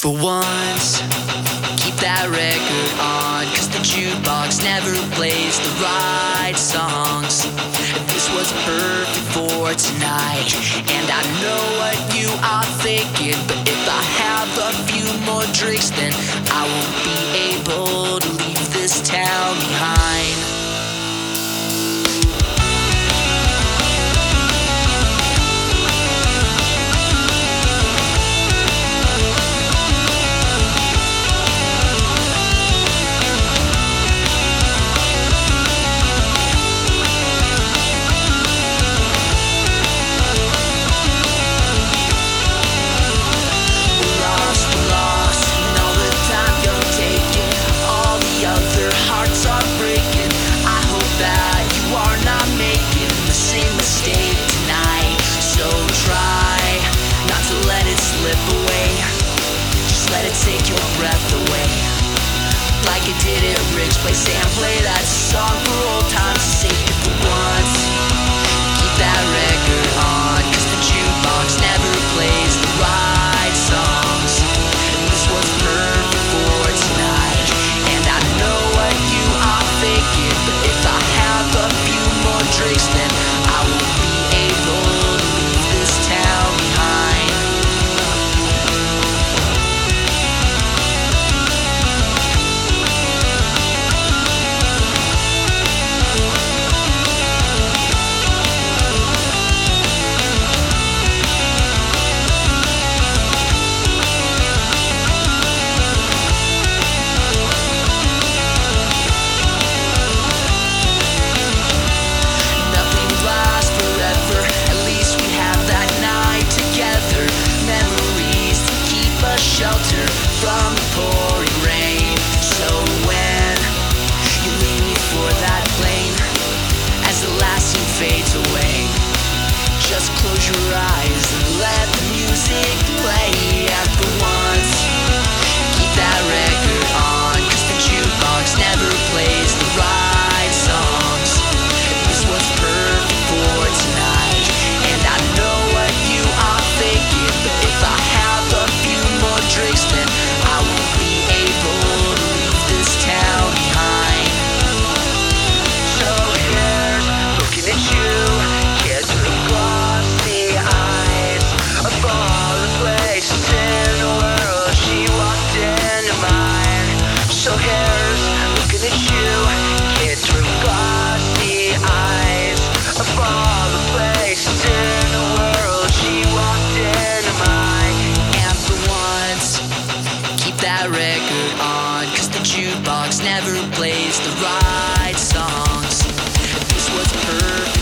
For once, keep that record on, cause the jukebox never plays the right songs. This was perfect for tonight, and I know what you are thinking, but if I have a few more drinks, then I won't be Looking at you, from glossy eyes. Of all the places in the world, she walked Keep that record on, cause the jukebox never plays the right songs. This was perfect.